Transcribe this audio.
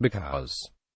because